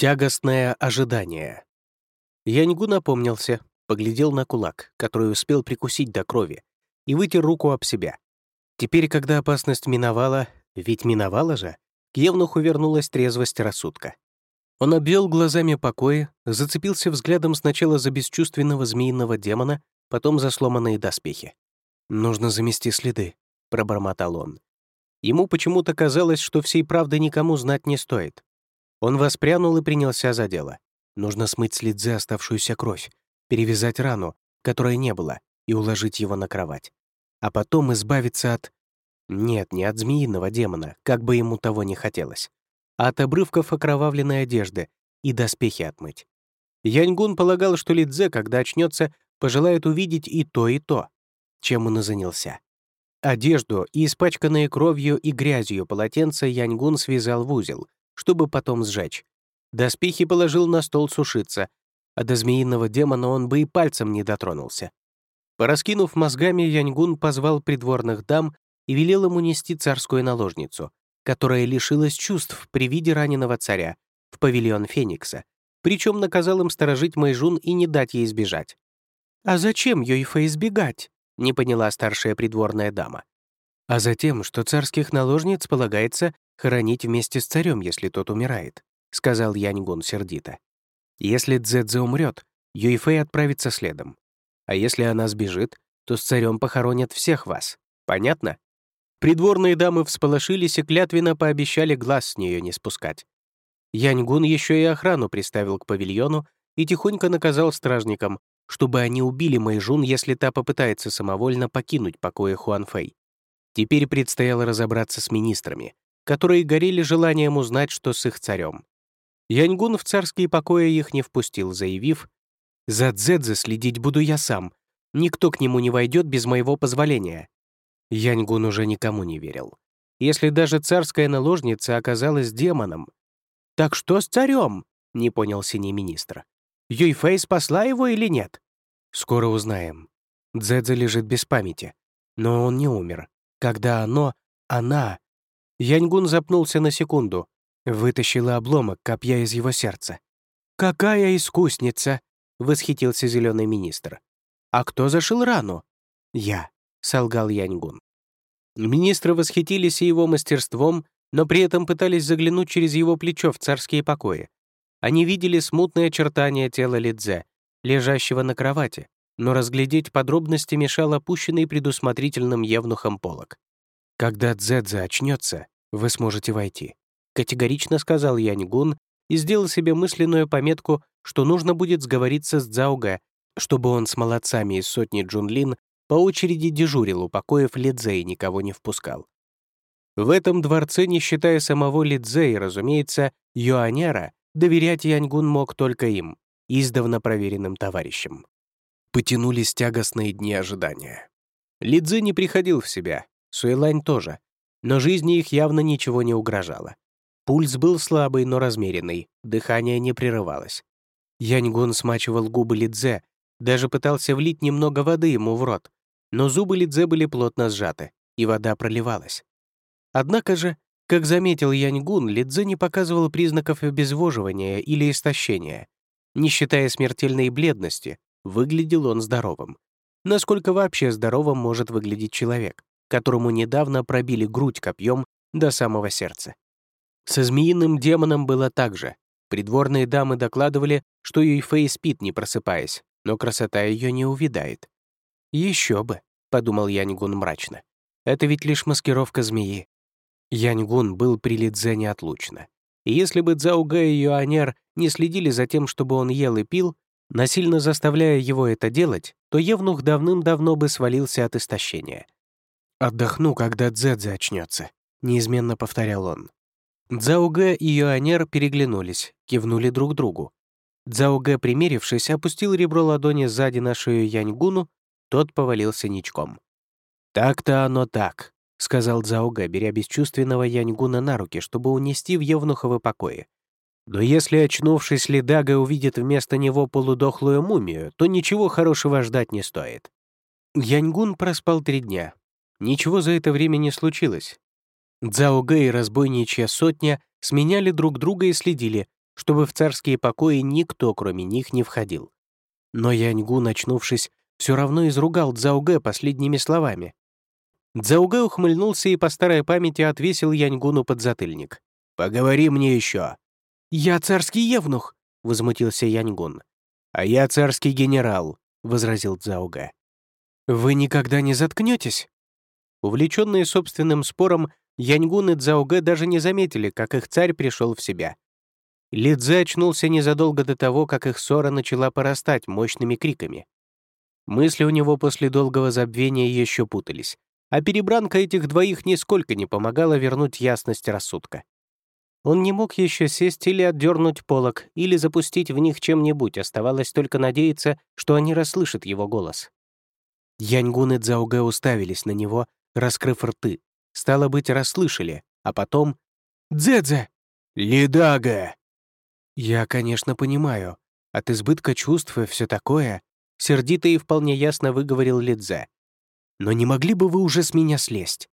Тягостное ожидание. Яньгу напомнился, поглядел на кулак, который успел прикусить до крови, и вытер руку об себя. Теперь, когда опасность миновала, ведь миновала же, к Евнуху вернулась трезвость рассудка. Он обвел глазами покоя, зацепился взглядом сначала за бесчувственного змеиного демона, потом за сломанные доспехи. «Нужно замести следы», — пробормотал он. Ему почему-то казалось, что всей правды никому знать не стоит. Он воспрянул и принялся за дело. Нужно смыть с Лидзе оставшуюся кровь, перевязать рану, которой не было, и уложить его на кровать. А потом избавиться от... Нет, не от змеиного демона, как бы ему того не хотелось, а от обрывков окровавленной одежды и доспехи отмыть. Яньгун полагал, что Лидзе, когда очнется, пожелает увидеть и то, и то, чем он и занялся. Одежду и испачканные кровью и грязью полотенца Яньгун связал в узел — чтобы потом сжечь. Доспехи положил на стол сушиться, а до змеиного демона он бы и пальцем не дотронулся. Пораскинув мозгами, Яньгун позвал придворных дам и велел ему нести царскую наложницу, которая лишилась чувств при виде раненого царя, в павильон Феникса, причем наказал им сторожить Мэйжун и не дать ей избежать. «А зачем Юйфа избегать?» — не поняла старшая придворная дама. «А затем, что царских наложниц полагается хоронить вместе с царем, если тот умирает», — сказал Яньгун сердито. «Если Цзэцзэ умрет, Юйфэй отправится следом. А если она сбежит, то с царем похоронят всех вас. Понятно?» Придворные дамы всполошились и клятвенно пообещали глаз с нее не спускать. Яньгун еще и охрану приставил к павильону и тихонько наказал стражникам, чтобы они убили Мэйжун, если та попытается самовольно покинуть покои Хуанфэй. Теперь предстояло разобраться с министрами, которые горели желанием узнать, что с их царем. Яньгун в царские покои их не впустил, заявив, «За Дзэдзе следить буду я сам. Никто к нему не войдет без моего позволения». Яньгун уже никому не верил. Если даже царская наложница оказалась демоном. «Так что с царем?» — не понял синий министр. «Юйфэй спасла его или нет?» «Скоро узнаем. Дзэдзе лежит без памяти. Но он не умер. Когда оно, она, Яньгун запнулся на секунду, вытащила обломок копья из его сердца. «Какая искусница!» — восхитился зеленый министр. «А кто зашил рану?» «Я», — солгал Яньгун. Министры восхитились его мастерством, но при этом пытались заглянуть через его плечо в царские покои. Они видели смутные очертания тела Лидзе, лежащего на кровати, но разглядеть подробности мешал опущенный предусмотрительным евнухом полок. Когда Дзэдзе очнется, вы сможете войти», — категорично сказал Яньгун и сделал себе мысленную пометку, что нужно будет сговориться с Цзаога, чтобы он с молодцами из сотни Джунлин по очереди дежурил у покоев Лидзе и никого не впускал. В этом дворце, не считая самого Лидзе и, разумеется, Юаняра, доверять Яньгун мог только им, издавна проверенным товарищам. Потянулись тягостные дни ожидания. Лидзе не приходил в себя, Суэлань тоже, но жизни их явно ничего не угрожало. Пульс был слабый, но размеренный, дыхание не прерывалось. Яньгун смачивал губы Лидзе, даже пытался влить немного воды ему в рот, но зубы Лидзе были плотно сжаты, и вода проливалась. Однако же, как заметил Яньгун, Лидзе не показывал признаков обезвоживания или истощения. Не считая смертельной бледности, выглядел он здоровым. Насколько вообще здоровым может выглядеть человек? Которому недавно пробили грудь копьем до самого сердца. Со змеиным демоном было так же. Придворные дамы докладывали, что Юйфэй спит, не просыпаясь, но красота ее не увядает. Еще бы», — подумал Яньгун мрачно. «Это ведь лишь маскировка змеи». Яньгун был при Лидзе неотлучно. И если бы Цзаугэ и Юанер не следили за тем, чтобы он ел и пил, насильно заставляя его это делать, то Евнух давным-давно бы свалился от истощения — «Отдохну, когда Дзэдзе очнется», — неизменно повторял он. Цзаогэ и Юанер переглянулись, кивнули друг другу. Цзаогэ, примерившись, опустил ребро ладони сзади на шею Яньгуну, тот повалился ничком. «Так-то оно так», — сказал Цзаогэ, беря бесчувственного Яньгуна на руки, чтобы унести в Евнуховы покои. «Но если, очнувшись, Ледага увидит вместо него полудохлую мумию, то ничего хорошего ждать не стоит». Яньгун проспал три дня, Ничего за это время не случилось. Цзао Гэ и разбойничья сотня сменяли друг друга и следили, чтобы в царские покои никто, кроме них, не входил. Но Яньгу, начнувшись, все равно изругал Цзаугэ последними словами. Цзаугэ ухмыльнулся и по старой памяти отвесил Яньгуну подзатыльник. «Поговори мне еще!» «Я царский евнух!» — возмутился Яньгун. «А я царский генерал», — возразил Цзаугэ. «Вы никогда не заткнетесь?» Увлеченные собственным спором, Яньгун и Цзаугэ даже не заметили, как их царь пришел в себя. Лидзе очнулся незадолго до того, как их ссора начала порастать мощными криками. Мысли у него после долгого забвения еще путались, а перебранка этих двоих нисколько не помогала вернуть ясность рассудка. Он не мог еще сесть или отдернуть полок, или запустить в них чем-нибудь, оставалось только надеяться, что они расслышат его голос. Яньгун и Цзаугэ уставились на него, раскрыв рты. Стало быть, расслышали, а потом... «Дзэдзе!» «Лидага!» «Я, конечно, понимаю. От избытка чувств и все такое», — сердито и вполне ясно выговорил Лидзе. «Но не могли бы вы уже с меня слезть?